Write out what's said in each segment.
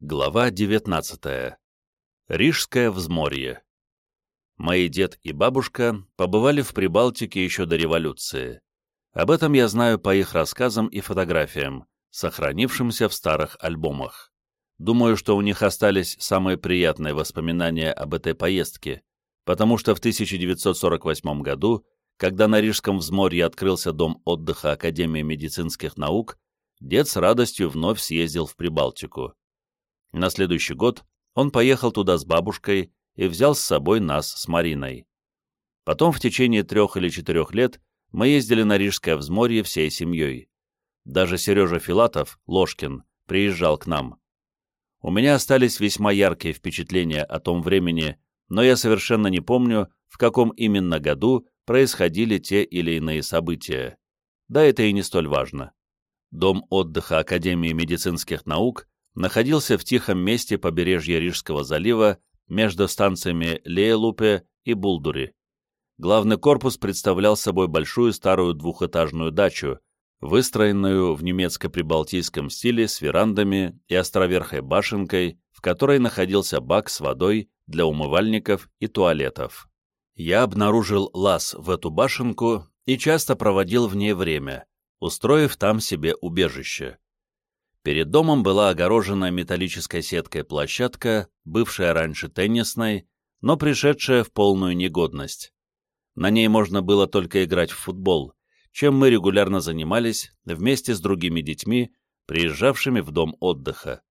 Глава 19. Рижское взморье. Мои дед и бабушка побывали в Прибалтике еще до революции. Об этом я знаю по их рассказам и фотографиям, сохранившимся в старых альбомах. Думаю, что у них остались самые приятные воспоминания об этой поездке, потому что в 1948 году, когда на Рижском взморье открылся дом отдыха Академии медицинских наук, дед с радостью вновь съездил в Прибалтику. На следующий год он поехал туда с бабушкой и взял с собой нас с Мариной. Потом в течение трех или четырех лет мы ездили на Рижское взморье всей семьей. Даже Сережа Филатов, Ложкин, приезжал к нам. У меня остались весьма яркие впечатления о том времени, но я совершенно не помню, в каком именно году происходили те или иные события. Да это и не столь важно. Дом отдыха Академии медицинских наук находился в тихом месте побережья Рижского залива между станциями Леелупе и Булдури. Главный корпус представлял собой большую старую двухэтажную дачу, выстроенную в немецко-прибалтийском стиле с верандами и островерхой башенкой, в которой находился бак с водой для умывальников и туалетов. Я обнаружил лаз в эту башенку и часто проводил в ней время, устроив там себе убежище. Перед домом была огорожена металлической сеткой площадка, бывшая раньше теннисной, но пришедшая в полную негодность. На ней можно было только играть в футбол, чем мы регулярно занимались вместе с другими детьми, приезжавшими в дом отдыха.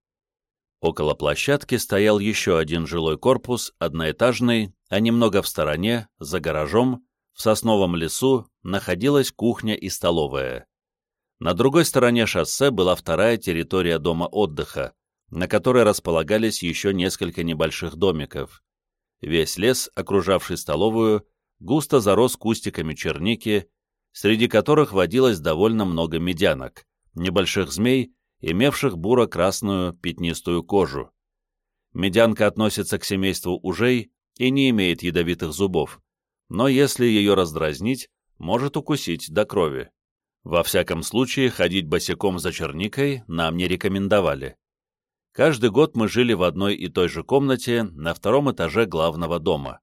Около площадки стоял еще один жилой корпус, одноэтажный, а немного в стороне, за гаражом, в сосновом лесу, находилась кухня и столовая. На другой стороне шоссе была вторая территория дома отдыха, на которой располагались еще несколько небольших домиков. Весь лес, окружавший столовую, густо зарос кустиками черники, среди которых водилось довольно много медянок, небольших змей, имевших буро-красную пятнистую кожу. Медянка относится к семейству ужей и не имеет ядовитых зубов, но если ее раздразнить, может укусить до крови. Во всяком случае, ходить босиком за черникой нам не рекомендовали. Каждый год мы жили в одной и той же комнате на втором этаже главного дома.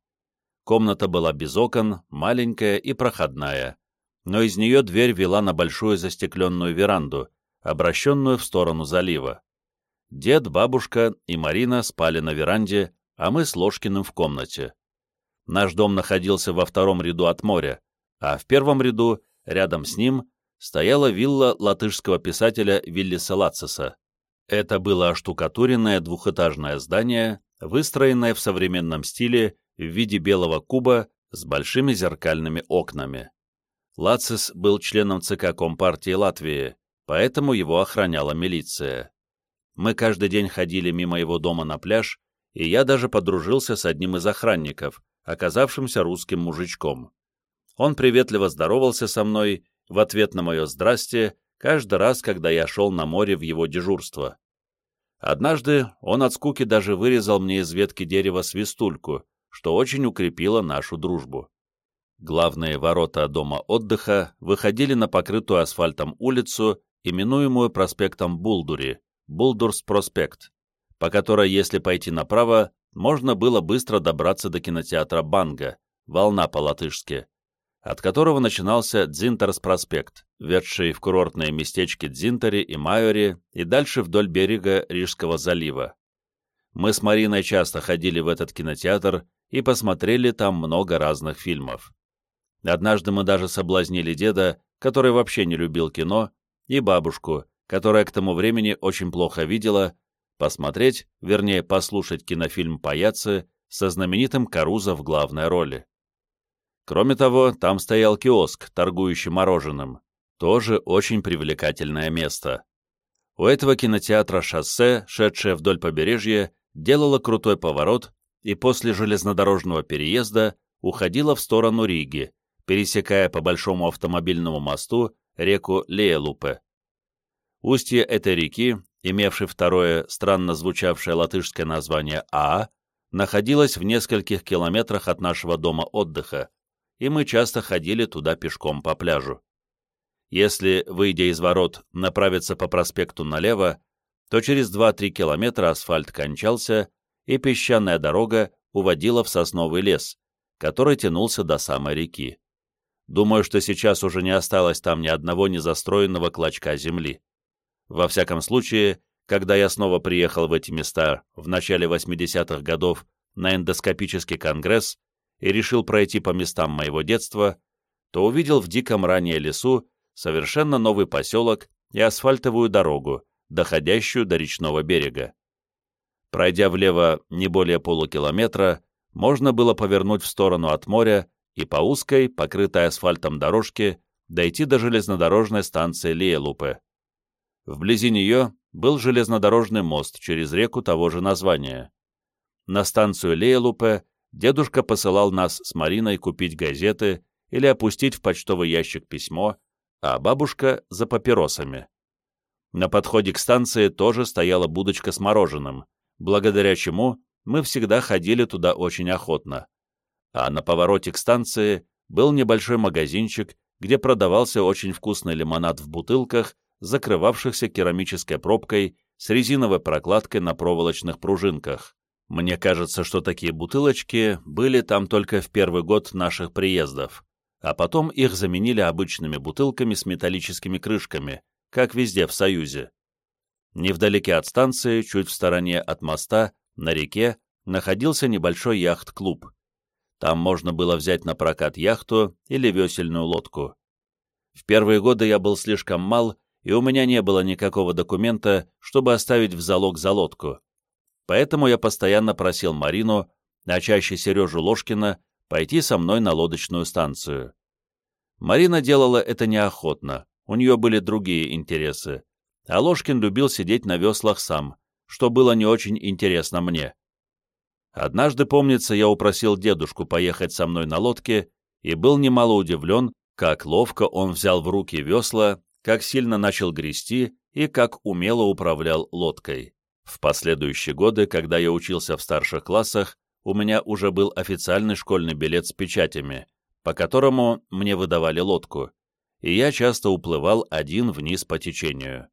Комната была без окон, маленькая и проходная, но из нее дверь вела на большую застекленную веранду, обращенную в сторону залива. Дед, бабушка и Марина спали на веранде, а мы с Ложкиным в комнате. Наш дом находился во втором ряду от моря, а в первом ряду, рядом с ним, стояла вилла латышского писателя Виллиса Лацеса. Это было оштукатуренное двухэтажное здание, выстроенное в современном стиле в виде белого куба с большими зеркальными окнами. Лацис был членом ЦК Компартии Латвии, поэтому его охраняла милиция. Мы каждый день ходили мимо его дома на пляж, и я даже подружился с одним из охранников, оказавшимся русским мужичком. Он приветливо здоровался со мной в ответ на мое «здрасте» каждый раз, когда я шел на море в его дежурство. Однажды он от скуки даже вырезал мне из ветки дерева свистульку, что очень укрепило нашу дружбу. Главные ворота дома отдыха выходили на покрытую асфальтом улицу, именуемую проспектом Булдури, Булдурс-проспект, по которой, если пойти направо, можно было быстро добраться до кинотеатра Банга, волна по-латышски, от которого начинался Дзинтерс-проспект, ведший в курортные местечки Дзинтери и Майори и дальше вдоль берега Рижского залива. Мы с Мариной часто ходили в этот кинотеатр и посмотрели там много разных фильмов. Однажды мы даже соблазнили деда, который вообще не любил кино, и бабушку, которая к тому времени очень плохо видела, посмотреть, вернее, послушать кинофильм «Паяцы» со знаменитым Карузо в главной роли. Кроме того, там стоял киоск, торгующий мороженым. Тоже очень привлекательное место. У этого кинотеатра шоссе, шедшее вдоль побережья, делало крутой поворот и после железнодорожного переезда уходило в сторону Риги, пересекая по большому автомобильному мосту реку Леелупе. Устье этой реки, имевшей второе странно звучавшее латышское название Аа, находилось в нескольких километрах от нашего дома отдыха, и мы часто ходили туда пешком по пляжу. Если, выйдя из ворот, направиться по проспекту налево, то через 2-3 километра асфальт кончался, и песчаная дорога уводила в сосновый лес, который тянулся до самой реки. Думаю, что сейчас уже не осталось там ни одного незастроенного клочка земли. Во всяком случае, когда я снова приехал в эти места в начале 80-х годов на эндоскопический конгресс и решил пройти по местам моего детства, то увидел в диком ранее лесу совершенно новый поселок и асфальтовую дорогу, доходящую до речного берега. Пройдя влево не более полукилометра, можно было повернуть в сторону от моря и по узкой, покрытой асфальтом дорожке дойти до железнодорожной станции Лиелупе. Вблизи нее был железнодорожный мост через реку того же названия. На станцию Лиелупе дедушка посылал нас с Мариной купить газеты или опустить в почтовый ящик письмо, а бабушка — за папиросами. На подходе к станции тоже стояла будочка с мороженым, благодаря чему мы всегда ходили туда очень охотно. А на повороте к станции был небольшой магазинчик, где продавался очень вкусный лимонад в бутылках, закрывавшихся керамической пробкой с резиновой прокладкой на проволочных пружинках. Мне кажется, что такие бутылочки были там только в первый год наших приездов, а потом их заменили обычными бутылками с металлическими крышками, как везде в Союзе. Невдалеке от станции, чуть в стороне от моста, на реке, находился небольшой яхт-клуб. Там можно было взять на прокат яхту или весельную лодку. В первые годы я был слишком мал, и у меня не было никакого документа, чтобы оставить в залог за лодку. Поэтому я постоянно просил Марину, а чаще Сережу Ложкина, пойти со мной на лодочную станцию. Марина делала это неохотно, у нее были другие интересы, а Ложкин любил сидеть на веслах сам, что было не очень интересно мне. Однажды, помнится, я упросил дедушку поехать со мной на лодке и был немало удивлен, как ловко он взял в руки весла, как сильно начал грести и как умело управлял лодкой. В последующие годы, когда я учился в старших классах, у меня уже был официальный школьный билет с печатями, по которому мне выдавали лодку, и я часто уплывал один вниз по течению.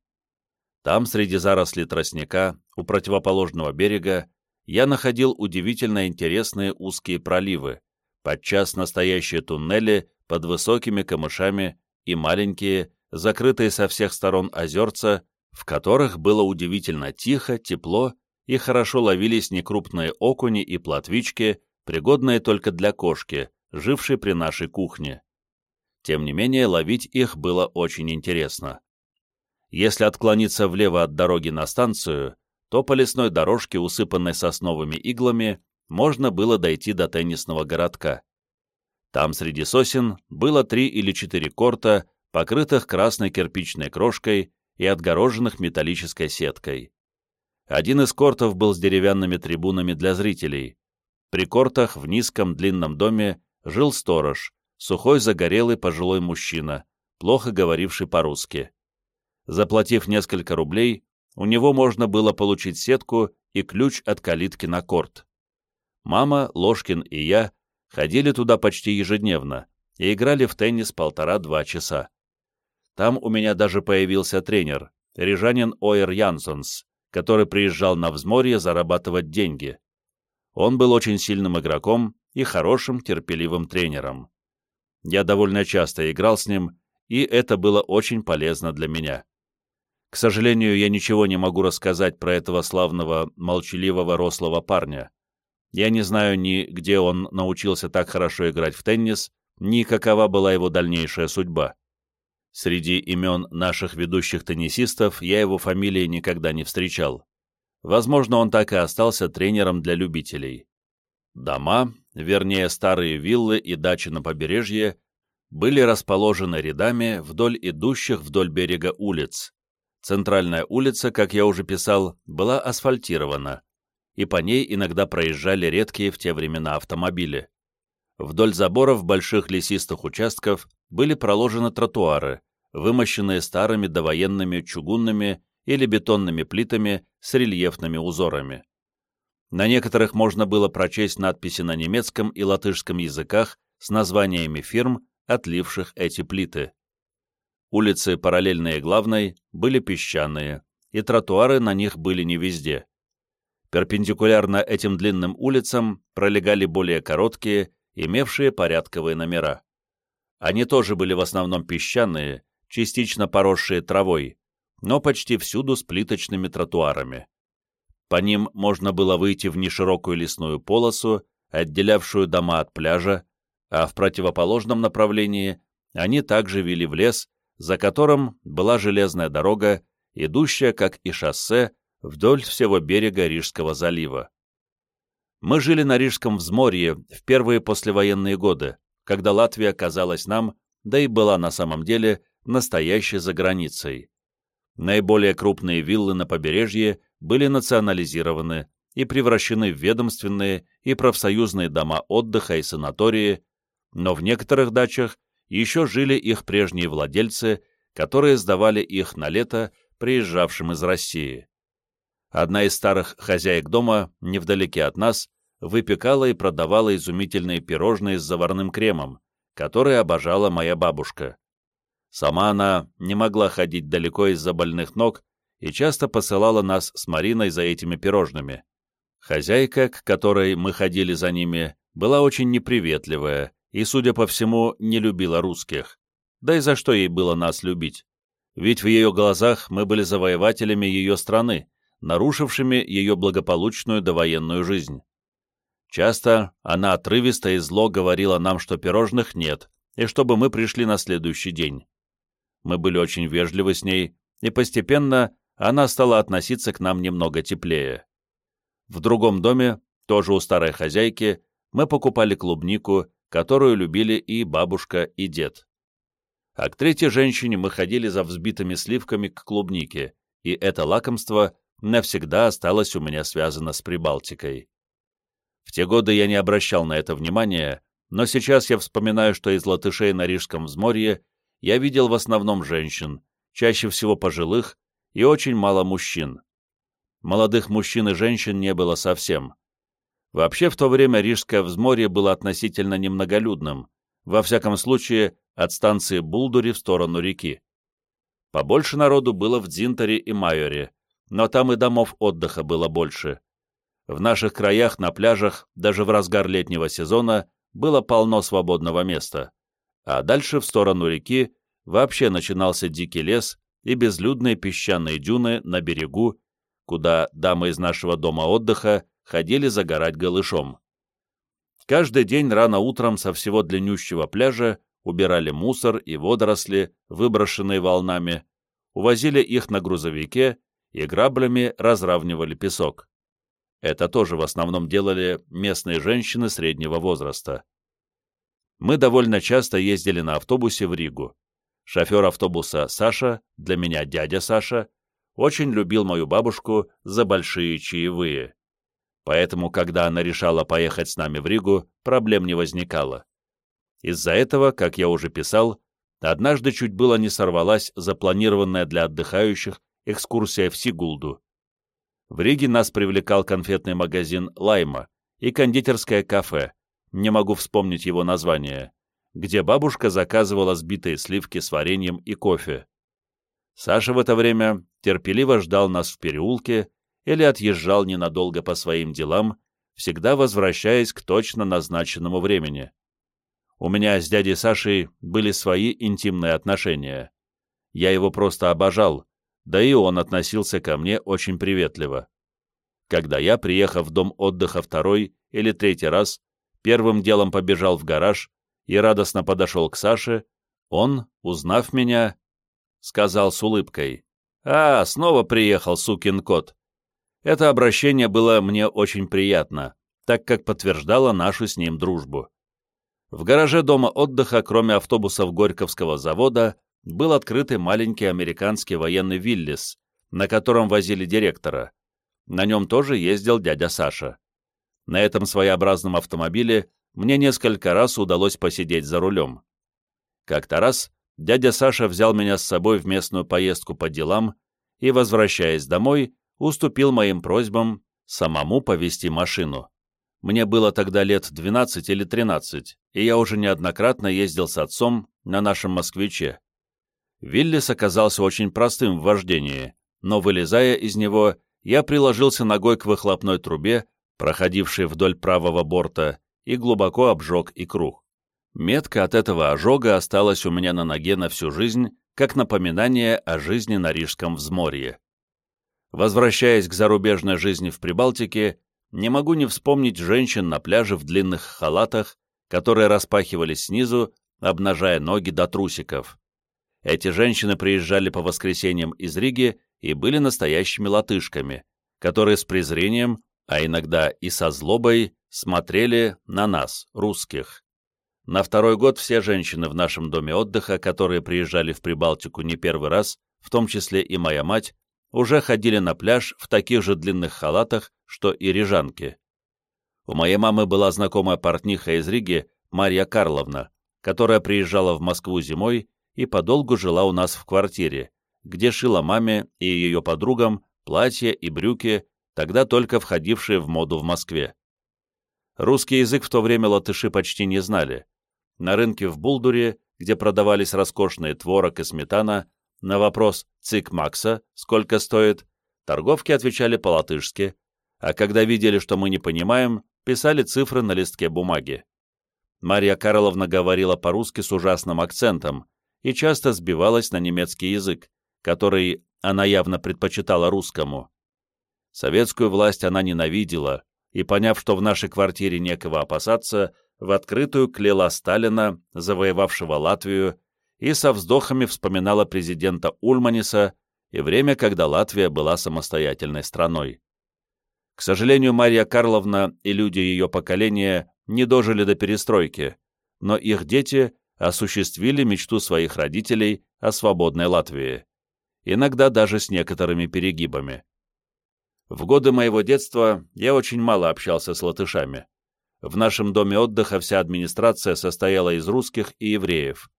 Там, среди зарослей тростника, у противоположного берега, я находил удивительно интересные узкие проливы, подчас настоящие туннели под высокими камышами и маленькие, закрытые со всех сторон озерца, в которых было удивительно тихо, тепло и хорошо ловились некрупные окуни и плотвички, пригодные только для кошки, жившей при нашей кухне. Тем не менее, ловить их было очень интересно. Если отклониться влево от дороги на станцию, то по лесной дорожке, усыпанной сосновыми иглами, можно было дойти до теннисного городка. Там среди сосен было три или четыре корта, покрытых красной кирпичной крошкой и отгороженных металлической сеткой. Один из кортов был с деревянными трибунами для зрителей. При кортах в низком длинном доме жил сторож, сухой загорелый пожилой мужчина, плохо говоривший по-русски. Заплатив несколько рублей, у него можно было получить сетку и ключ от калитки на корт. Мама, Ложкин и я ходили туда почти ежедневно и играли в теннис полтора-два часа. Там у меня даже появился тренер, рижанин Оэр Янсонс, который приезжал на взморье зарабатывать деньги. Он был очень сильным игроком и хорошим, терпеливым тренером. Я довольно часто играл с ним, и это было очень полезно для меня. К сожалению, я ничего не могу рассказать про этого славного, молчаливого, рослого парня. Я не знаю ни где он научился так хорошо играть в теннис, ни какова была его дальнейшая судьба. Среди имен наших ведущих теннисистов я его фамилии никогда не встречал. Возможно, он так и остался тренером для любителей. Дома, вернее старые виллы и дачи на побережье, были расположены рядами вдоль идущих вдоль берега улиц, Центральная улица, как я уже писал, была асфальтирована, и по ней иногда проезжали редкие в те времена автомобили. Вдоль заборов больших лесистых участков были проложены тротуары, вымощенные старыми довоенными чугунными или бетонными плитами с рельефными узорами. На некоторых можно было прочесть надписи на немецком и латышском языках с названиями фирм, отливших эти плиты. Улицы, параллельные главной, были песчаные, и тротуары на них были не везде. Перпендикулярно этим длинным улицам пролегали более короткие, имевшие порядковые номера. Они тоже были в основном песчаные, частично поросшие травой, но почти всюду с плиточными тротуарами. По ним можно было выйти в неширокую лесную полосу, отделявшую дома от пляжа, а в противоположном направлении они также вели в лес, за которым была железная дорога, идущая, как и шоссе, вдоль всего берега Рижского залива. Мы жили на Рижском взморье в первые послевоенные годы, когда Латвия казалась нам, да и была на самом деле, настоящей заграницей. Наиболее крупные виллы на побережье были национализированы и превращены в ведомственные и профсоюзные дома отдыха и санатории, но в некоторых дачах еще жили их прежние владельцы, которые сдавали их на лето приезжавшим из России. Одна из старых хозяек дома, невдалеке от нас, выпекала и продавала изумительные пирожные с заварным кремом, которые обожала моя бабушка. Сама она не могла ходить далеко из-за больных ног и часто посылала нас с Мариной за этими пирожными. Хозяйка, к которой мы ходили за ними, была очень неприветливая и, судя по всему, не любила русских. Да и за что ей было нас любить? Ведь в ее глазах мы были завоевателями ее страны, нарушившими ее благополучную довоенную жизнь. Часто она отрывисто и зло говорила нам, что пирожных нет, и чтобы мы пришли на следующий день. Мы были очень вежливы с ней, и постепенно она стала относиться к нам немного теплее. В другом доме, тоже у старой хозяйки, мы покупали клубнику, которую любили и бабушка, и дед. А к третьей женщине мы ходили за взбитыми сливками к клубнике, и это лакомство навсегда осталось у меня связано с Прибалтикой. В те годы я не обращал на это внимания, но сейчас я вспоминаю, что из латышей на Рижском взморье я видел в основном женщин, чаще всего пожилых, и очень мало мужчин. Молодых мужчин и женщин не было совсем. Вообще в то время Рижское взморье было относительно немноголюдным, во всяком случае от станции Булдури в сторону реки. Побольше народу было в Дзинтере и Майоре, но там и домов отдыха было больше. В наших краях на пляжах, даже в разгар летнего сезона, было полно свободного места, а дальше в сторону реки вообще начинался дикий лес и безлюдные песчаные дюны на берегу, куда дамы из нашего дома отдыха ходили загорать голышом. Каждый день рано утром со всего длиннющего пляжа убирали мусор и водоросли, выброшенные волнами, увозили их на грузовике и граблями разравнивали песок. Это тоже в основном делали местные женщины среднего возраста. Мы довольно часто ездили на автобусе в Ригу. Шофер автобуса Саша, для меня дядя Саша, очень любил мою бабушку за большие чаевые. Поэтому, когда она решала поехать с нами в Ригу, проблем не возникало. Из-за этого, как я уже писал, однажды чуть было не сорвалась запланированная для отдыхающих экскурсия в Сигулду. В Риге нас привлекал конфетный магазин «Лайма» и кондитерское кафе, не могу вспомнить его название, где бабушка заказывала сбитые сливки с вареньем и кофе. Саша в это время терпеливо ждал нас в переулке или отъезжал ненадолго по своим делам, всегда возвращаясь к точно назначенному времени. У меня с дядей Сашей были свои интимные отношения. Я его просто обожал, да и он относился ко мне очень приветливо. Когда я, приехав в дом отдыха второй или третий раз, первым делом побежал в гараж и радостно подошел к Саше, он, узнав меня, сказал с улыбкой, «А, снова приехал, сукин кот». Это обращение было мне очень приятно, так как подтверждало нашу с ним дружбу. В гараже дома отдыха, кроме автобусов Горьковского завода, был открытый маленький американский военный «Виллис», на котором возили директора. На нем тоже ездил дядя Саша. На этом своеобразном автомобиле мне несколько раз удалось посидеть за рулем. Как-то раз дядя Саша взял меня с собой в местную поездку по делам и, возвращаясь домой, уступил моим просьбам самому повести машину. Мне было тогда лет 12 или 13, и я уже неоднократно ездил с отцом на нашем «Москвиче». Виллис оказался очень простым в вождении, но, вылезая из него, я приложился ногой к выхлопной трубе, проходившей вдоль правого борта, и глубоко обжег икру. Метка от этого ожога осталась у меня на ноге на всю жизнь, как напоминание о жизни на Рижском взморье. Возвращаясь к зарубежной жизни в Прибалтике, не могу не вспомнить женщин на пляже в длинных халатах, которые распахивались снизу, обнажая ноги до трусиков. Эти женщины приезжали по воскресеньям из Риги и были настоящими латышками, которые с презрением, а иногда и со злобой, смотрели на нас, русских. На второй год все женщины в нашем доме отдыха, которые приезжали в Прибалтику не первый раз, в том числе и моя мать, уже ходили на пляж в таких же длинных халатах, что и рижанки. У моей мамы была знакомая портниха из Риги, Марья Карловна, которая приезжала в Москву зимой и подолгу жила у нас в квартире, где шила маме и ее подругам платья и брюки, тогда только входившие в моду в Москве. Русский язык в то время латыши почти не знали. На рынке в Булдуре, где продавались роскошные творог и сметана, на вопрос «Цик Макса» сколько стоит, торговки отвечали по-латышски, а когда видели, что мы не понимаем, писали цифры на листке бумаги. Марья Карловна говорила по-русски с ужасным акцентом и часто сбивалась на немецкий язык, который она явно предпочитала русскому. Советскую власть она ненавидела, и, поняв, что в нашей квартире некого опасаться, в открытую кляла Сталина, завоевавшего Латвию, и со вздохами вспоминала президента Ульманиса и время, когда Латвия была самостоятельной страной. К сожалению, Марья Карловна и люди ее поколения не дожили до перестройки, но их дети осуществили мечту своих родителей о свободной Латвии, иногда даже с некоторыми перегибами. В годы моего детства я очень мало общался с латышами. В нашем доме отдыха вся администрация состояла из русских и евреев.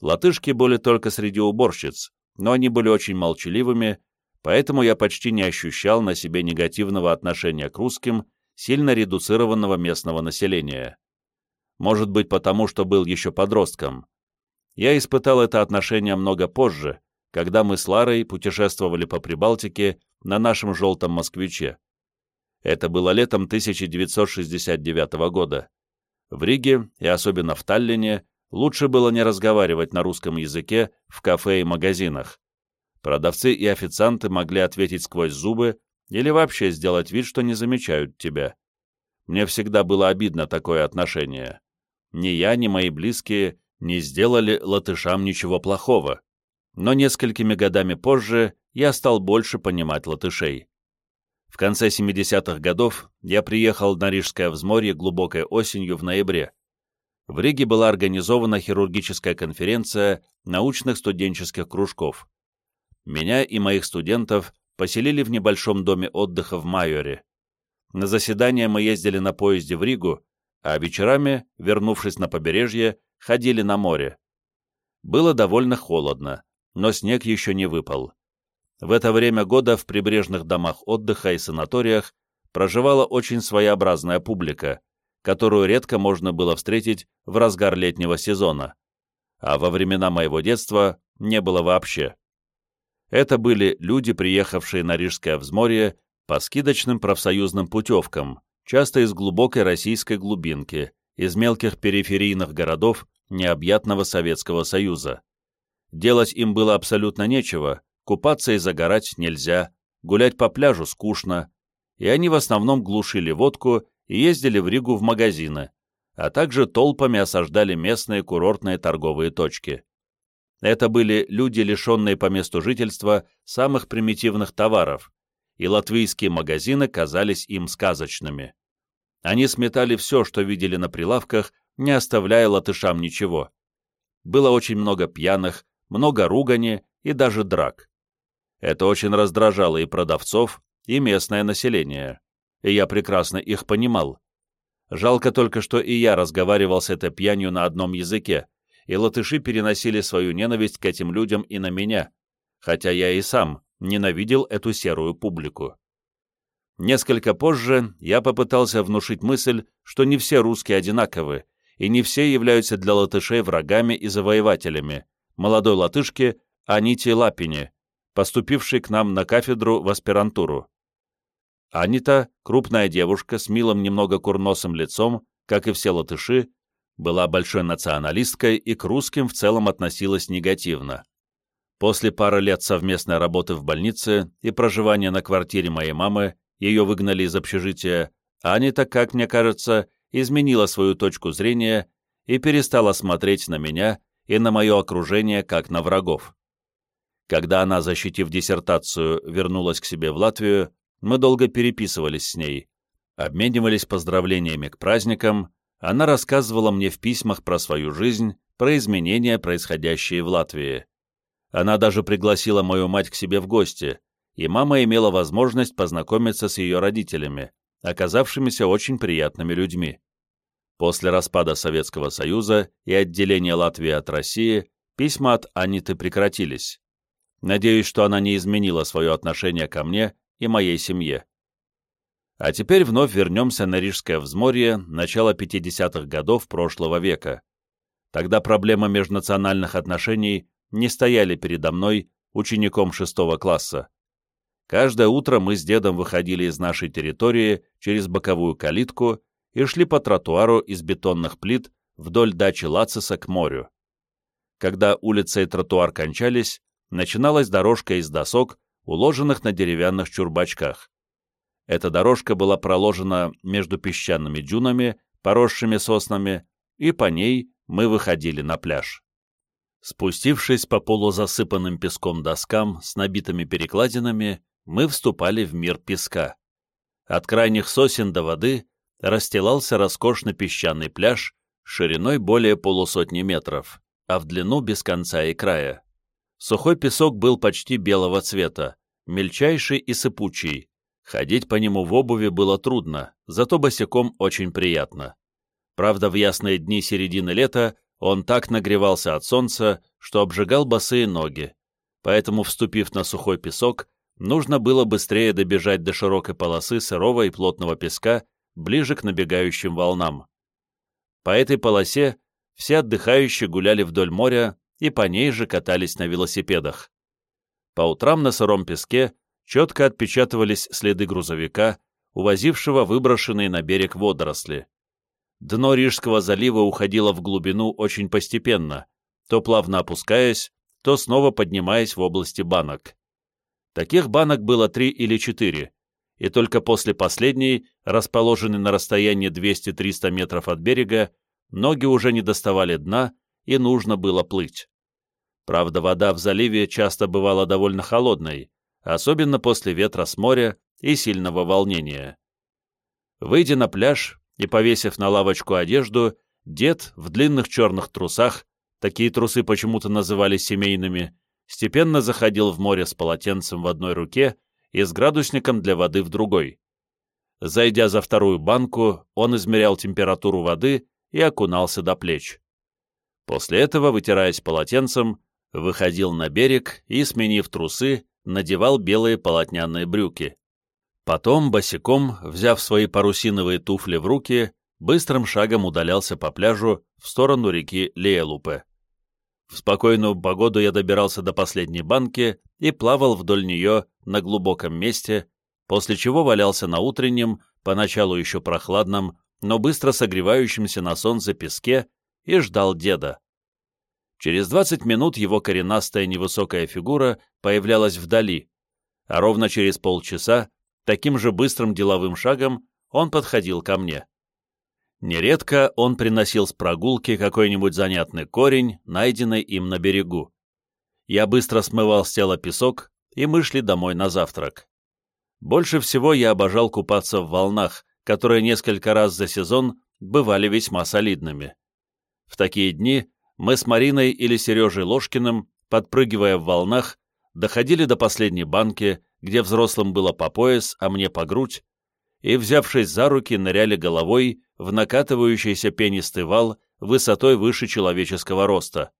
Латышки были только среди уборщиц, но они были очень молчаливыми, поэтому я почти не ощущал на себе негативного отношения к русским, сильно редуцированного местного населения. Может быть, потому что был еще подростком. Я испытал это отношение много позже, когда мы с Ларой путешествовали по Прибалтике на нашем «желтом москвиче». Это было летом 1969 года. В Риге, и особенно в Таллине, лучше было не разговаривать на русском языке в кафе и магазинах. Продавцы и официанты могли ответить сквозь зубы или вообще сделать вид, что не замечают тебя. Мне всегда было обидно такое отношение. Ни я, ни мои близкие не сделали латышам ничего плохого. Но несколькими годами позже я стал больше понимать латышей. В конце 70-х годов я приехал на Рижское взморье глубокой осенью в ноябре. В Риге была организована хирургическая конференция научных студенческих кружков. Меня и моих студентов поселили в небольшом доме отдыха в Майоре. На заседание мы ездили на поезде в Ригу, а вечерами, вернувшись на побережье, ходили на море. Было довольно холодно, но снег еще не выпал. В это время года в прибрежных домах отдыха и санаториях проживала очень своеобразная публика, которую редко можно было встретить в разгар летнего сезона, а во времена моего детства не было вообще. Это были люди, приехавшие на Рижское взморье по скидочным профсоюзным путевкам, часто из глубокой российской глубинки, из мелких периферийных городов необъятного Советского Союза. Делать им было абсолютно нечего, купаться и загорать нельзя, гулять по пляжу скучно, и они в основном глушили водку и ездили в Ригу в магазины, а также толпами осаждали местные курортные торговые точки. Это были люди, лишенные по месту жительства самых примитивных товаров, и латвийские магазины казались им сказочными. Они сметали все, что видели на прилавках, не оставляя латышам ничего. Было очень много пьяных, много ругани и даже драк. Это очень раздражало и продавцов, и местное население и я прекрасно их понимал. Жалко только, что и я разговаривал с этой пьянью на одном языке, и латыши переносили свою ненависть к этим людям и на меня, хотя я и сам ненавидел эту серую публику. Несколько позже я попытался внушить мысль, что не все русские одинаковы, и не все являются для латышей врагами и завоевателями, молодой латышке Аните Лапине, поступивший к нам на кафедру в аспирантуру. Анита, крупная девушка с милым немного курносым лицом, как и все латыши, была большой националисткой и к русским в целом относилась негативно. После пары лет совместной работы в больнице и проживания на квартире моей мамы, ее выгнали из общежития, Анита, как мне кажется, изменила свою точку зрения и перестала смотреть на меня и на мое окружение как на врагов. Когда она, защитив диссертацию, вернулась к себе в Латвию, мы долго переписывались с ней, обменивались поздравлениями к праздникам, она рассказывала мне в письмах про свою жизнь, про изменения, происходящие в Латвии. Она даже пригласила мою мать к себе в гости, и мама имела возможность познакомиться с ее родителями, оказавшимися очень приятными людьми. После распада Советского Союза и отделения Латвии от России письма от Аниты прекратились. Надеюсь, что она не изменила свое отношение ко мне и моей семье. А теперь вновь вернемся на Рижское взморье начала 50-х годов прошлого века. Тогда проблема межнациональных отношений не стояли передо мной, учеником шестого класса. Каждое утро мы с дедом выходили из нашей территории через боковую калитку и шли по тротуару из бетонных плит вдоль дачи Лациса к морю. Когда улица и тротуар кончались, начиналась дорожка из досок, уложенных на деревянных чурбачках. Эта дорожка была проложена между песчаными дюнами, поросшими соснами, и по ней мы выходили на пляж. Спустившись по полузасыпанным песком доскам с набитыми перекладинами, мы вступали в мир песка. От крайних сосен до воды расстилался роскошный песчаный пляж шириной более полусотни метров, а в длину без конца и края. Сухой песок был почти белого цвета, мельчайший и сыпучий. Ходить по нему в обуви было трудно, зато босиком очень приятно. Правда, в ясные дни середины лета он так нагревался от солнца, что обжигал босые ноги. Поэтому, вступив на сухой песок, нужно было быстрее добежать до широкой полосы сырого и плотного песка ближе к набегающим волнам. По этой полосе все отдыхающие гуляли вдоль моря и по ней же катались на велосипедах. По утрам на сыром песке четко отпечатывались следы грузовика, увозившего выброшенные на берег водоросли. Дно Рижского залива уходило в глубину очень постепенно, то плавно опускаясь, то снова поднимаясь в области банок. Таких банок было три или четыре, и только после последней, расположенной на расстоянии 200-300 метров от берега, ноги уже не доставали дна, и нужно было плыть. Правда, вода в заливе часто бывала довольно холодной, особенно после ветра с моря и сильного волнения. Выйдя на пляж и повесив на лавочку одежду, дед в длинных черных трусах, такие трусы почему-то называли семейными, степенно заходил в море с полотенцем в одной руке и с градусником для воды в другой. Зайдя за вторую банку, он измерял температуру воды и окунался до плеч. После этого, вытираясь полотенцем, выходил на берег и, сменив трусы, надевал белые полотняные брюки. Потом, босиком, взяв свои парусиновые туфли в руки, быстрым шагом удалялся по пляжу в сторону реки Леелупе. В спокойную погоду я добирался до последней банки и плавал вдоль нее на глубоком месте, после чего валялся на утреннем, поначалу еще прохладном, но быстро согревающемся на солнце песке и ждал деда. Через 20 минут его коренастая невысокая фигура появлялась вдали, а ровно через полчаса, таким же быстрым деловым шагом, он подходил ко мне. Нередко он приносил с прогулки какой-нибудь занятный корень, найденный им на берегу. Я быстро смывал с тела песок, и мы шли домой на завтрак. Больше всего я обожал купаться в волнах, которые несколько раз за сезон бывали весьма солидными. В такие дни мы с Мариной или Сережей Ложкиным, подпрыгивая в волнах, доходили до последней банки, где взрослым было по пояс, а мне по грудь, и, взявшись за руки, ныряли головой в накатывающийся пенистый вал высотой выше человеческого роста.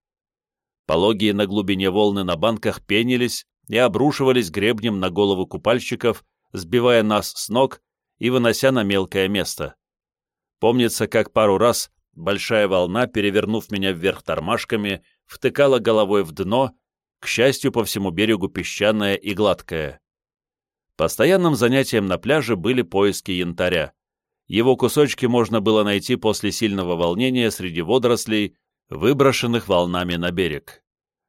Пологие на глубине волны на банках пенились и обрушивались гребнем на голову купальщиков, сбивая нас с ног и вынося на мелкое место. Помнится, как пару раз Большая волна, перевернув меня вверх тормашками, втыкала головой в дно, к счастью, по всему берегу песчаная и гладкая. Постоянным занятием на пляже были поиски янтаря. Его кусочки можно было найти после сильного волнения среди водорослей, выброшенных волнами на берег.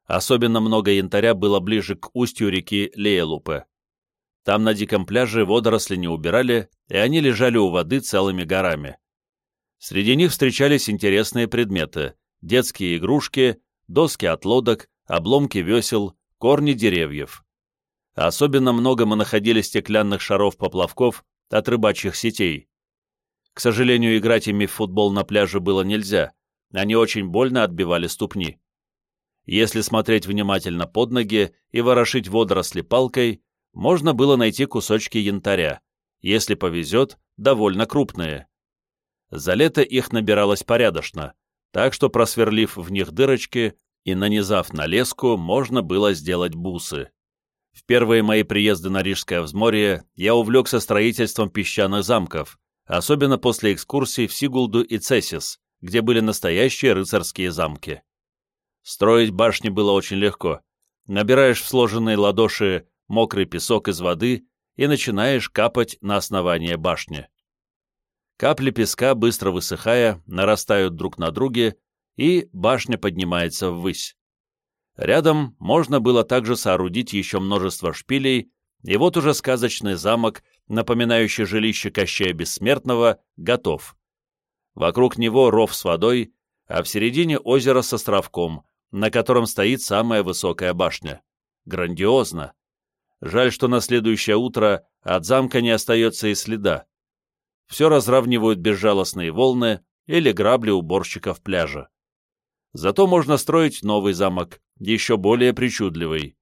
Особенно много янтаря было ближе к устью реки Леелупе. Там на диком пляже водоросли не убирали, и они лежали у воды целыми горами. Среди них встречались интересные предметы – детские игрушки, доски от лодок, обломки весел, корни деревьев. Особенно много мы находили стеклянных шаров-поплавков от рыбачьих сетей. К сожалению, играть ими в футбол на пляже было нельзя, они очень больно отбивали ступни. Если смотреть внимательно под ноги и ворошить водоросли палкой, можно было найти кусочки янтаря, если повезет, довольно крупные. За лето их набиралось порядочно, так что, просверлив в них дырочки и нанизав на леску, можно было сделать бусы. В первые мои приезды на Рижское взморье я увлекся строительством песчаных замков, особенно после экскурсий в Сигулду и Цесис, где были настоящие рыцарские замки. Строить башни было очень легко. Набираешь в сложенные ладоши мокрый песок из воды и начинаешь капать на основание башни. Капли песка, быстро высыхая, нарастают друг на друге, и башня поднимается ввысь. Рядом можно было также соорудить еще множество шпилей, и вот уже сказочный замок, напоминающий жилище Кощея Бессмертного, готов. Вокруг него ров с водой, а в середине озеро с островком, на котором стоит самая высокая башня. Грандиозно. Жаль, что на следующее утро от замка не остается и следа. Все разравнивают безжалостные волны или грабли уборщиков пляжа. Зато можно строить новый замок, еще более причудливый.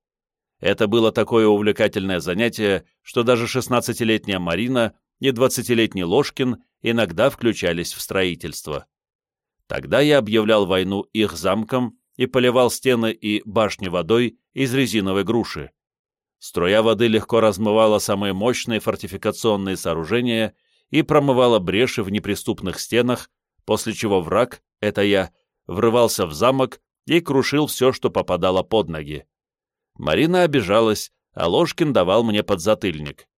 Это было такое увлекательное занятие, что даже 16-летняя Марина и 20-летний Ложкин иногда включались в строительство. Тогда я объявлял войну их замкам и поливал стены и башни водой из резиновой груши. Струя воды легко размывала самые мощные фортификационные сооружения и промывала бреши в неприступных стенах, после чего враг, это я, врывался в замок и крушил все, что попадало под ноги. Марина обижалась, а Ложкин давал мне подзатыльник.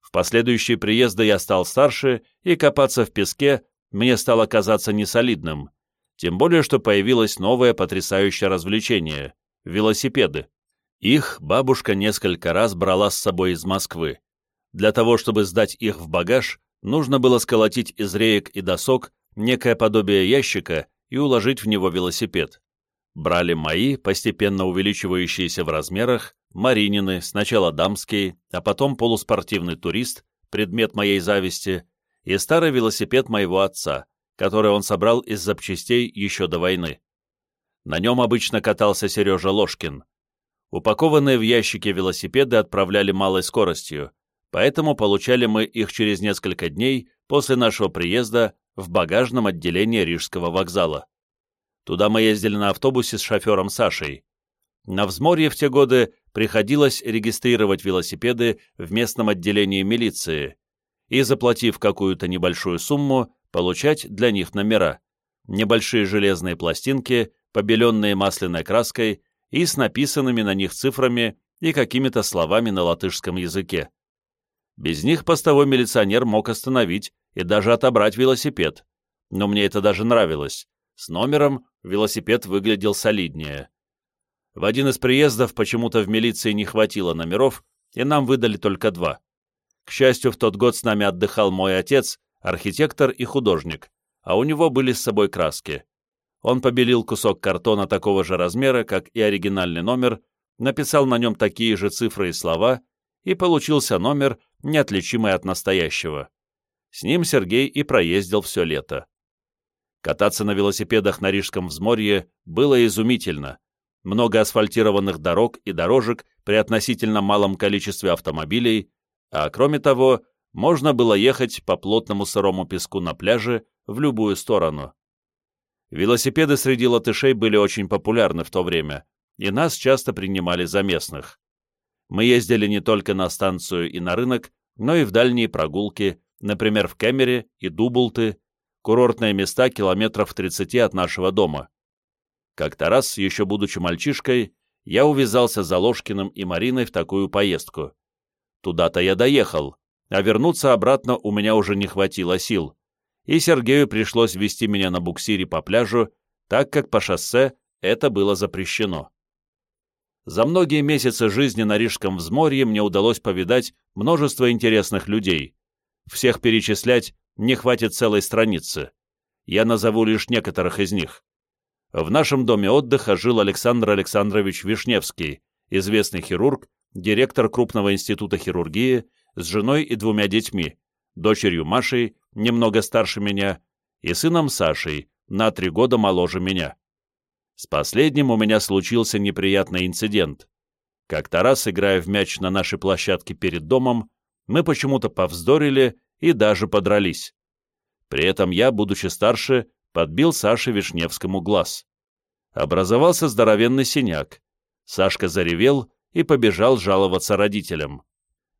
В последующие приезды я стал старше, и копаться в песке мне стало казаться несолидным, тем более, что появилось новое потрясающее развлечение — велосипеды. Их бабушка несколько раз брала с собой из Москвы. Для того, чтобы сдать их в багаж, нужно было сколотить из реек и досок некое подобие ящика и уложить в него велосипед. Брали мои, постепенно увеличивающиеся в размерах, Маринины, сначала дамский, а потом полуспортивный турист, предмет моей зависти, и старый велосипед моего отца, который он собрал из запчастей еще до войны. На нем обычно катался Сережа Ложкин. Упакованные в ящики велосипеды отправляли малой скоростью, поэтому получали мы их через несколько дней после нашего приезда в багажном отделении Рижского вокзала. Туда мы ездили на автобусе с шофером Сашей. На взморье в те годы приходилось регистрировать велосипеды в местном отделении милиции и, заплатив какую-то небольшую сумму, получать для них номера, небольшие железные пластинки, побеленные масляной краской и с написанными на них цифрами и какими-то словами на латышском языке. Без них постовой милиционер мог остановить и даже отобрать велосипед. Но мне это даже нравилось. С номером велосипед выглядел солиднее. В один из приездов почему-то в милиции не хватило номеров, и нам выдали только два. К счастью, в тот год с нами отдыхал мой отец, архитектор и художник, а у него были с собой краски. Он побелил кусок картона такого же размера, как и оригинальный номер, написал на нем такие же цифры и слова, и получился номер, неотличимый от настоящего. С ним Сергей и проездил все лето. Кататься на велосипедах на Рижском взморье было изумительно. Много асфальтированных дорог и дорожек при относительно малом количестве автомобилей, а кроме того, можно было ехать по плотному сырому песку на пляже в любую сторону. Велосипеды среди латышей были очень популярны в то время, и нас часто принимали за местных. Мы ездили не только на станцию и на рынок, но и в дальние прогулки, например, в Кемере и Дублты, курортные места километров 30 от нашего дома. Как-то раз, еще будучи мальчишкой, я увязался за Ложкиным и Мариной в такую поездку. Туда-то я доехал, а вернуться обратно у меня уже не хватило сил, и Сергею пришлось вести меня на буксире по пляжу, так как по шоссе это было запрещено. За многие месяцы жизни на Рижском взморье мне удалось повидать множество интересных людей. Всех перечислять не хватит целой страницы. Я назову лишь некоторых из них. В нашем доме отдыха жил Александр Александрович Вишневский, известный хирург, директор крупного института хирургии, с женой и двумя детьми, дочерью Машей, немного старше меня, и сыном Сашей, на три года моложе меня. С последним у меня случился неприятный инцидент. Как-то раз, играя в мяч на нашей площадке перед домом, мы почему-то повздорили и даже подрались. При этом я, будучи старше, подбил Саше Вишневскому глаз. Образовался здоровенный синяк. Сашка заревел и побежал жаловаться родителям.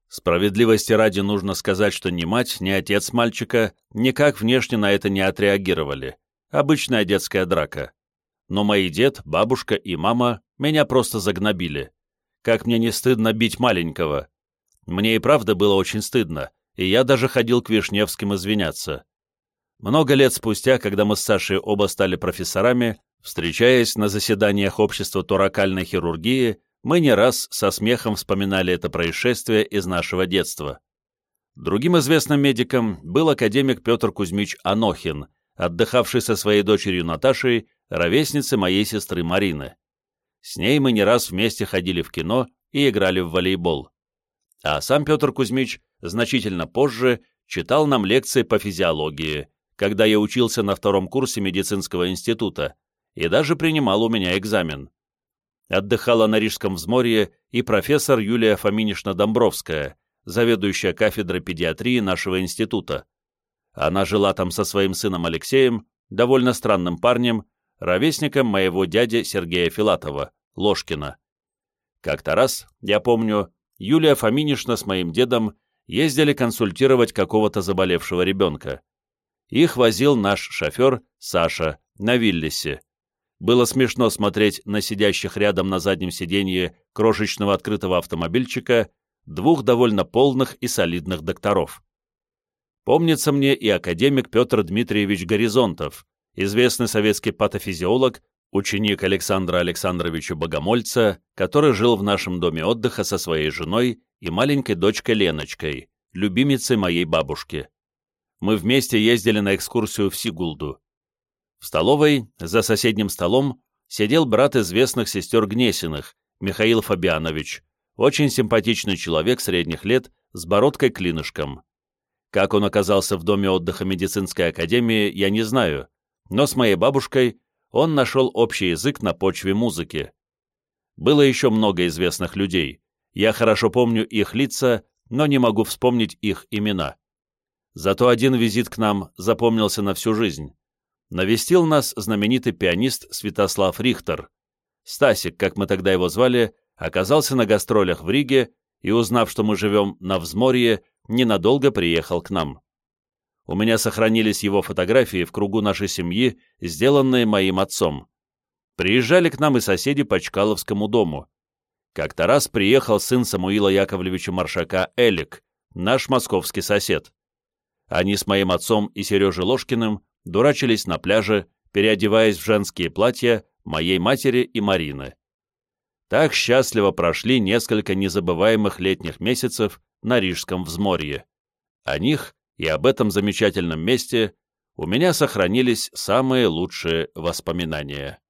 Справедливости ради нужно сказать, что ни мать, ни отец мальчика никак внешне на это не отреагировали. Обычная детская драка но мои дед, бабушка и мама меня просто загнобили. Как мне не стыдно бить маленького. Мне и правда было очень стыдно, и я даже ходил к Вишневским извиняться. Много лет спустя, когда мы с Сашей оба стали профессорами, встречаясь на заседаниях общества торакальной хирургии, мы не раз со смехом вспоминали это происшествие из нашего детства. Другим известным медиком был академик Петр Кузьмич Анохин, отдыхавший со своей дочерью Наташей ровесницы моей сестры Марины. С ней мы не раз вместе ходили в кино и играли в волейбол. А сам Петр Кузьмич значительно позже читал нам лекции по физиологии, когда я учился на втором курсе медицинского института, и даже принимал у меня экзамен. Отдыхала на Рижском взморье и профессор Юлия Фоминишна Домбровская, заведующая кафедрой педиатрии нашего института. Она жила там со своим сыном Алексеем, довольно странным парнем, ровесником моего дяди Сергея Филатова, Ложкина. Как-то раз, я помню, Юлия Фоминишна с моим дедом ездили консультировать какого-то заболевшего ребенка. Их возил наш шофер Саша на Виллисе. Было смешно смотреть на сидящих рядом на заднем сиденье крошечного открытого автомобильчика двух довольно полных и солидных докторов. Помнится мне и академик Петр Дмитриевич Горизонтов, известный советский патофизиолог, ученик Александра Александровича Богомольца, который жил в нашем доме отдыха со своей женой и маленькой дочкой Леночкой, любимицей моей бабушки. Мы вместе ездили на экскурсию в Сигулду. В столовой, за соседним столом, сидел брат известных сестер Гнесиных, Михаил Фабианович, очень симпатичный человек средних лет с бородкой-клинышком. Как он оказался в доме отдыха медицинской академии, я не знаю, но с моей бабушкой он нашел общий язык на почве музыки. Было еще много известных людей. Я хорошо помню их лица, но не могу вспомнить их имена. Зато один визит к нам запомнился на всю жизнь. Навестил нас знаменитый пианист Святослав Рихтер. Стасик, как мы тогда его звали, оказался на гастролях в Риге и, узнав, что мы живем на взморье, ненадолго приехал к нам. У меня сохранились его фотографии в кругу нашей семьи, сделанные моим отцом. Приезжали к нам и соседи по Чкаловскому дому. Как-то раз приехал сын Самуила Яковлевича Маршака Элик, наш московский сосед. Они с моим отцом и Сережей Ложкиным дурачились на пляже, переодеваясь в женские платья моей матери и Марины. Так счастливо прошли несколько незабываемых летних месяцев на Рижском взморье. О них и об этом замечательном месте у меня сохранились самые лучшие воспоминания.